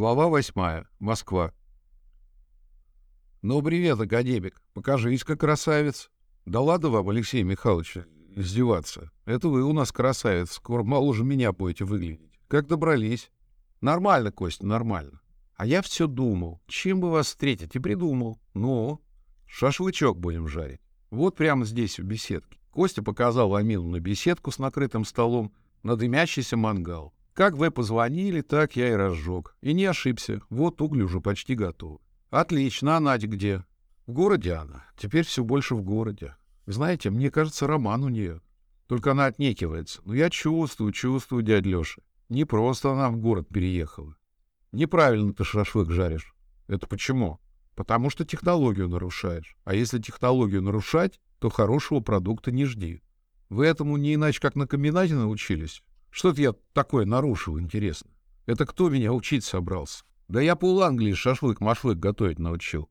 Глава восьмая. Москва. Ну, привет, академик. Покажись-ка, красавец. Да ладно вам, Алексей Михайлович, издеваться. Это вы у нас красавец. Скоро моложе меня будете выглядеть. Как добрались? Нормально, Костя, нормально. А я все думал, чем бы вас встретить, и придумал. Ну, шашлычок будем жарить. Вот прямо здесь, в беседке. Костя показал Амину на беседку с накрытым столом, на дымящийся мангал. Как вы позвонили, так я и разжег. И не ошибся. Вот угли уже почти готовы. Отлично. А Надя где? В городе она. Теперь все больше в городе. Знаете, мне кажется, роман у нее. Только она отнекивается. Но я чувствую, чувствую, дядь Леша. Не просто она в город переехала. Неправильно ты шашлык жаришь. Это почему? Потому что технологию нарушаешь. А если технологию нарушать, то хорошего продукта не жди. Вы этому не иначе как на комбинате научились? Что-то я такое нарушил, интересно. Это кто меня учить собрался? Да я пол Англии шашлык-машлык готовить научил.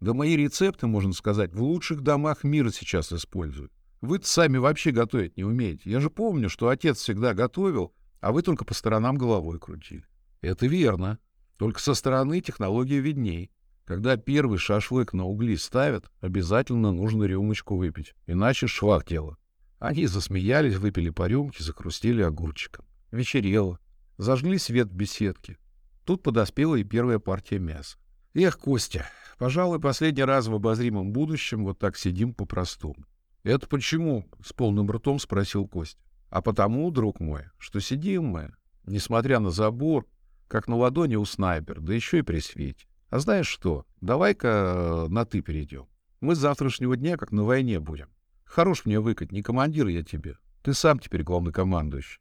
Да мои рецепты, можно сказать, в лучших домах мира сейчас используют. вы сами вообще готовить не умеете. Я же помню, что отец всегда готовил, а вы только по сторонам головой крутили. Это верно. Только со стороны технология видней. Когда первый шашлык на угли ставят, обязательно нужно рюмочку выпить, иначе швах дело. Они засмеялись, выпили по рюмке, закрустили огурчиком. Вечерело. Зажгли свет в беседке. Тут подоспела и первая партия мяса. Эх, Костя, пожалуй, последний раз в обозримом будущем вот так сидим по-простому. Это почему? С полным ртом спросил Костя. А потому, друг мой, что сидим мы, несмотря на забор, как на ладони у снайпер, да еще и при свете. А знаешь что, давай-ка на «ты» перейдем. Мы с завтрашнего дня как на войне будем. Хорош мне выкать, не командир я тебе. Ты сам теперь главнокомандующий.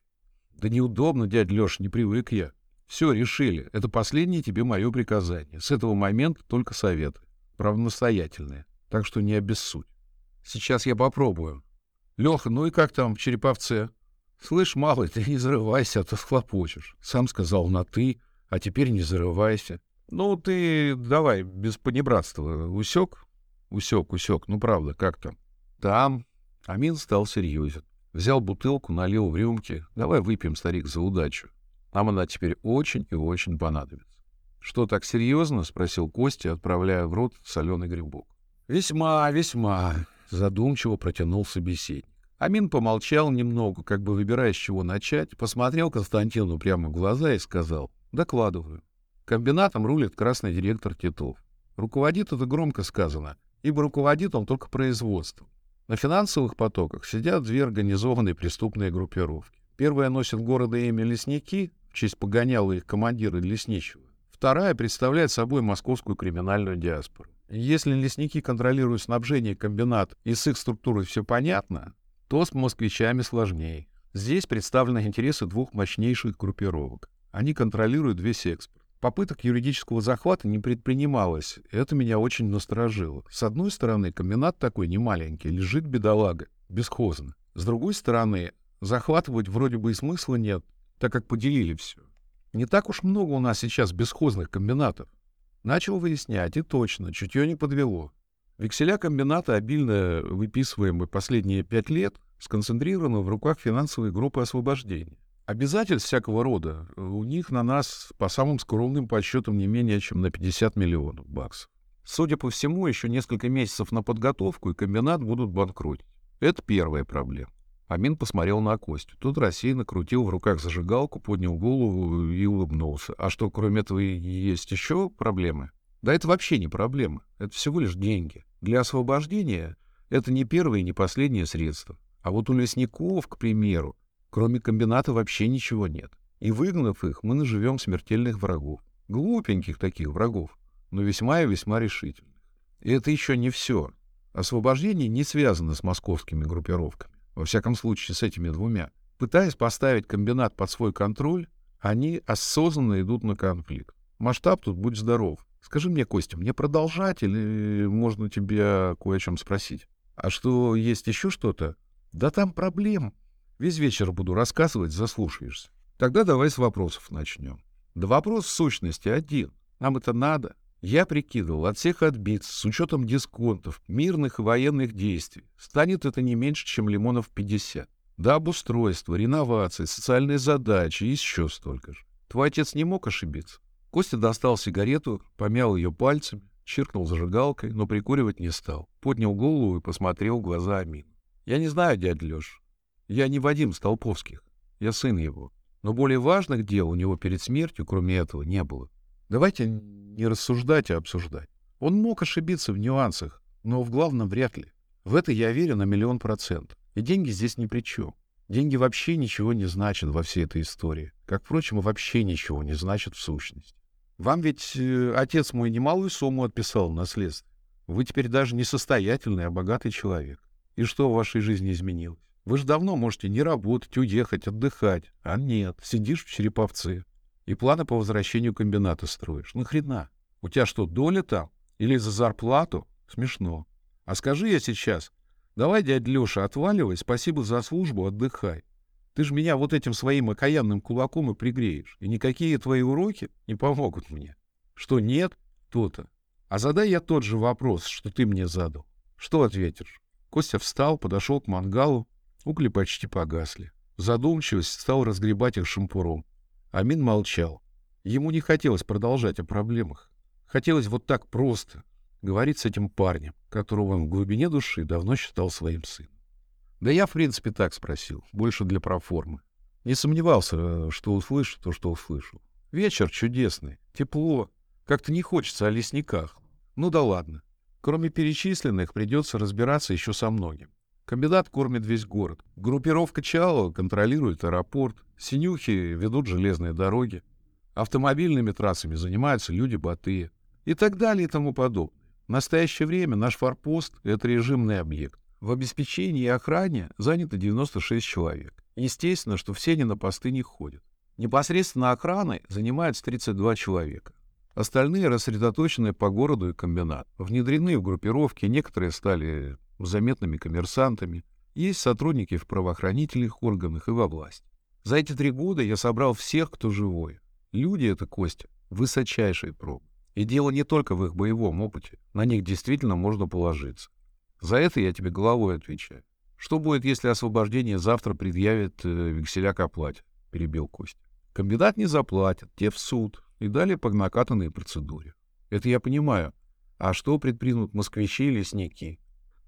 Да неудобно, дядь Леш, не привык я. Все, решили. Это последнее тебе мое приказание. С этого момента только советы. Правда, настоятельные. Так что не обессудь. Сейчас я попробую. Леха, ну и как там в Череповце? Слышь, малый, ты не зарывайся, а то схлопочешь. Сам сказал на «ты», а теперь не зарывайся. Ну, ты давай, без понебратства. Усек? Усек, усек. Ну, правда, как там? Там Амин стал серьезен. Взял бутылку, налил в рюмки. Давай выпьем, старик, за удачу. Нам она теперь очень и очень понадобится. Что так серьезно? спросил Костя, отправляя в рот соленый грибок. Весьма, весьма, задумчиво протянул собеседник. Амин помолчал немного, как бы выбирая, с чего начать, посмотрел Константину прямо в глаза и сказал «Докладываю. Комбинатом рулит красный директор Титов. Руководит это громко сказано, ибо руководит он только производством. На финансовых потоках сидят две организованные преступные группировки. Первая носит города имя Лесники, в честь погоняла их командира Лесничего. Вторая представляет собой московскую криминальную диаспору. Если лесники контролируют снабжение комбинат и с их структурой все понятно, то с москвичами сложнее. Здесь представлены интересы двух мощнейших группировок. Они контролируют весь экспорт. Попыток юридического захвата не предпринималось. Это меня очень насторожило. С одной стороны, комбинат такой немаленький, лежит бедолага, бесхозно. С другой стороны, захватывать вроде бы и смысла нет, так как поделили все. Не так уж много у нас сейчас бесхозных комбинатов. Начал выяснять, и точно, чутье не подвело. Векселя комбината, обильно выписываемые последние пять лет, сконцентрированы в руках финансовой группы освобождения. Обязательств всякого рода у них на нас, по самым скромным подсчетам, не менее чем на 50 миллионов баксов. Судя по всему, еще несколько месяцев на подготовку, и комбинат будут банкротить. Это первая проблема. Амин посмотрел на Костю. Тут рассеянно крутил в руках зажигалку, поднял голову и улыбнулся. А что, кроме этого, есть еще проблемы? Да это вообще не проблема. Это всего лишь деньги. Для освобождения это не первое и не последнее средство. А вот у лесников, к примеру, Кроме комбината вообще ничего нет. И выгнав их, мы наживем смертельных врагов. Глупеньких таких врагов, но весьма и весьма решительных. И это еще не все. Освобождение не связано с московскими группировками. Во всяком случае, с этими двумя. Пытаясь поставить комбинат под свой контроль, они осознанно идут на конфликт. Масштаб тут будь здоров. Скажи мне, Костя, мне продолжать или можно тебя кое о чем спросить? А что, есть еще что-то? Да там проблем. Весь вечер буду рассказывать, заслушаешься. Тогда давай с вопросов начнем. Да вопрос в сущности один. Нам это надо. Я прикидывал, от всех отбиться, с учетом дисконтов, мирных и военных действий, станет это не меньше, чем лимонов 50. Да обустройство, реновации, социальные задачи и еще столько же. Твой отец не мог ошибиться? Костя достал сигарету, помял ее пальцами, чиркнул зажигалкой, но прикуривать не стал. Поднял голову и посмотрел в глаза Амин. «Я не знаю, дядя Леш. Я не Вадим Столповских. Я сын его. Но более важных дел у него перед смертью, кроме этого, не было. Давайте не рассуждать, а обсуждать. Он мог ошибиться в нюансах, но в главном вряд ли. В это я верю на миллион процентов. И деньги здесь ни при чем. Деньги вообще ничего не значат во всей этой истории. Как, впрочем, и вообще ничего не значат в сущности. Вам ведь э, отец мой немалую сумму отписал в наследство. Вы теперь даже не состоятельный, а богатый человек. И что в вашей жизни изменилось? Вы же давно можете не работать, уехать, отдыхать. А нет, сидишь в Череповце. И планы по возвращению комбината строишь. Нахрена? У тебя что, доля там? Или за зарплату? Смешно. А скажи я сейчас, давай, дядя Леша, отваливай, спасибо за службу, отдыхай. Ты же меня вот этим своим окаянным кулаком и пригреешь, и никакие твои уроки не помогут мне. Что нет, то-то. А задай я тот же вопрос, что ты мне задал. Что ответишь? Костя встал, подошел к мангалу. Угли почти погасли. Задумчивость стал разгребать их шампуром. Амин молчал. Ему не хотелось продолжать о проблемах. Хотелось вот так просто говорить с этим парнем, которого он в глубине души давно считал своим сыном. Да я, в принципе, так спросил, больше для проформы. Не сомневался, э, что услышу то, что услышал. Вечер чудесный, тепло. Как-то не хочется о лесниках. Ну да ладно. Кроме перечисленных, придется разбираться еще со многим. Комбинат кормит весь город. Группировка Чао контролирует аэропорт. Синюхи ведут железные дороги. Автомобильными трассами занимаются люди Батыя. И так далее и тому подобное. В настоящее время наш форпост — это режимный объект. В обеспечении и охране занято 96 человек. Естественно, что все они на посты не ходят. Непосредственно охраной занимаются 32 человека. Остальные рассредоточены по городу и комбинат. Внедрены в группировки, некоторые стали заметными коммерсантами. Есть сотрудники в правоохранительных органах и во власти. За эти три года я собрал всех, кто живой. Люди — это, Костя, высочайшие пробы. И дело не только в их боевом опыте. На них действительно можно положиться. За это я тебе головой отвечаю. Что будет, если освобождение завтра предъявит э, векселя к оплате? Перебил Костя. Комбинат не заплатит, те в суд. И далее по накатанной процедуре. Это я понимаю. А что предпримут москвичи и лесники?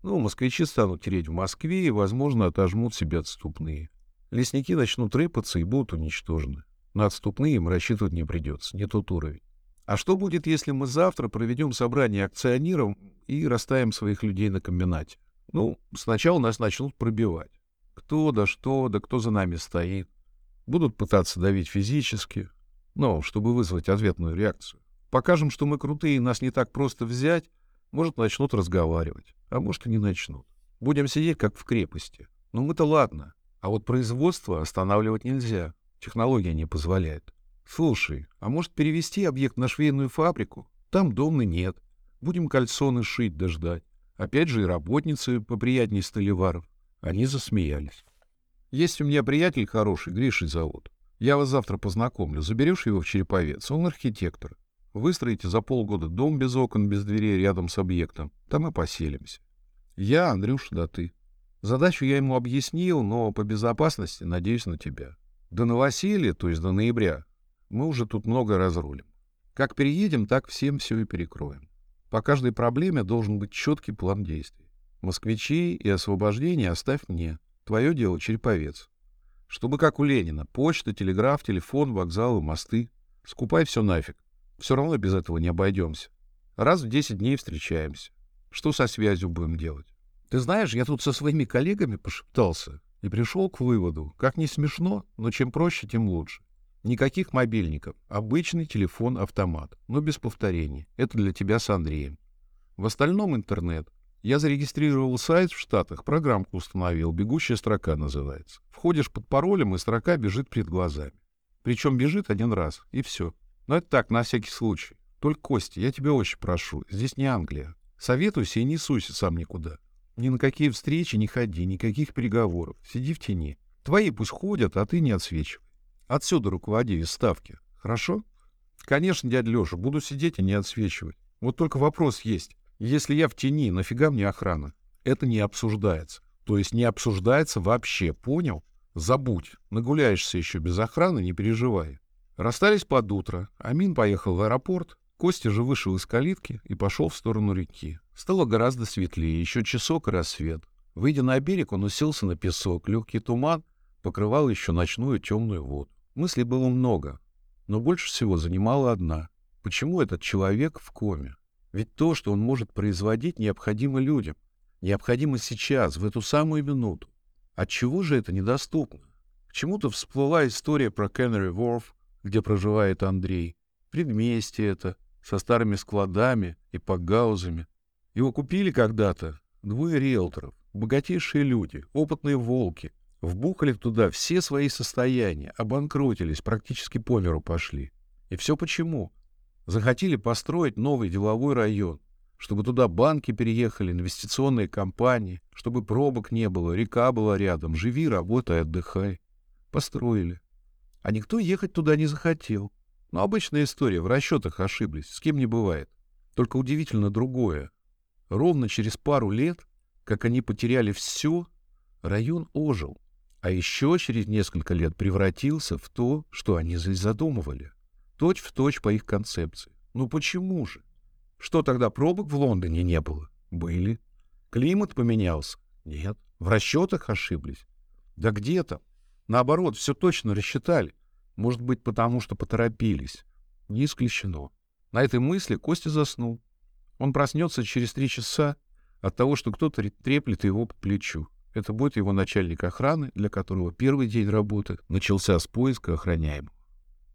Ну, москвичи станут тереть в Москве и, возможно, отожмут себе отступные. Лесники начнут рыпаться и будут уничтожены. На отступные им рассчитывать не придется, не тот уровень. А что будет, если мы завтра проведем собрание акционеров и расставим своих людей на комбинате? Ну, сначала нас начнут пробивать. Кто да что, да кто за нами стоит. Будут пытаться давить физически, но чтобы вызвать ответную реакцию. Покажем, что мы крутые нас не так просто взять, может, начнут разговаривать, а может, и не начнут. Будем сидеть, как в крепости. Ну, мы-то ладно. А вот производство останавливать нельзя. Технология не позволяет. Слушай, а может перевести объект на швейную фабрику? Там домны нет. Будем кальсоны шить да ждать. Опять же и работницы поприятней столеваров. Они засмеялись. Есть у меня приятель хороший, Гришей зовут. Я вас завтра познакомлю. Заберешь его в Череповец. Он архитектор. Выстроите за полгода дом без окон, без дверей рядом с объектом. Там и поселимся. Я, Андрюша, да ты. Задачу я ему объяснил, но по безопасности надеюсь на тебя. До новоселья, то есть до ноября, мы уже тут много разрулим. Как переедем, так всем все и перекроем. По каждой проблеме должен быть четкий план действий. Москвичи и освобождение оставь мне. Твое дело — череповец. Чтобы как у Ленина. Почта, телеграф, телефон, вокзалы, мосты. Скупай все нафиг. Все равно без этого не обойдемся. Раз в 10 дней встречаемся. Что со связью будем делать? Ты знаешь, я тут со своими коллегами пошептался и пришел к выводу, как не смешно, но чем проще, тем лучше. Никаких мобильников. Обычный телефон-автомат, но без повторений. Это для тебя с Андреем. В остальном интернет. Я зарегистрировал сайт в Штатах, программку установил, бегущая строка называется. Входишь под паролем, и строка бежит перед глазами. Причем бежит один раз, и все. Но это так, на всякий случай. Только, Костя, я тебя очень прошу, здесь не Англия. Советуйся и не суйся сам никуда. Ни на какие встречи не ходи, никаких переговоров. Сиди в тени. Твои пусть ходят, а ты не отсвечивай. Отсюда руководи из ставки. Хорошо? Конечно, дядя Леша, буду сидеть и не отсвечивать. Вот только вопрос есть. Если я в тени, нафига мне охрана? Это не обсуждается. То есть не обсуждается вообще, понял? Забудь. Нагуляешься еще без охраны, не переживай. Расстались под утро. Амин поехал в аэропорт. Костя же вышел из калитки и пошел в сторону реки. Стало гораздо светлее, еще часок и рассвет. Выйдя на берег, он уселся на песок. Легкий туман покрывал еще ночную темную воду. Мыслей было много, но больше всего занимала одна. Почему этот человек в коме? Ведь то, что он может производить, необходимо людям. Необходимо сейчас, в эту самую минуту. Отчего же это недоступно? К чему-то всплыла история про Кеннери Ворф, где проживает Андрей. Предместье это, со старыми складами и погаузами. Его купили когда-то двое риэлторов, богатейшие люди, опытные волки. Вбухали туда все свои состояния, обанкротились, практически по миру пошли. И все почему? Захотели построить новый деловой район, чтобы туда банки переехали, инвестиционные компании, чтобы пробок не было, река была рядом, живи, работай, отдыхай. Построили. А никто ехать туда не захотел. Но обычная история, в расчетах ошиблись, с кем не бывает. Только удивительно другое. Ровно через пару лет, как они потеряли все, район ожил. А еще через несколько лет превратился в то, что они здесь задумывали. Точь в точь по их концепции. Ну почему же? Что тогда пробок в Лондоне не было? Были. Климат поменялся? Нет. В расчетах ошиблись? Да где то Наоборот, все точно рассчитали. Может быть, потому что поторопились. Не исключено. На этой мысли Костя заснул. Он проснется через три часа от того, что кто-то треплет его по плечу. Это будет его начальник охраны, для которого первый день работы начался с поиска охраняемого.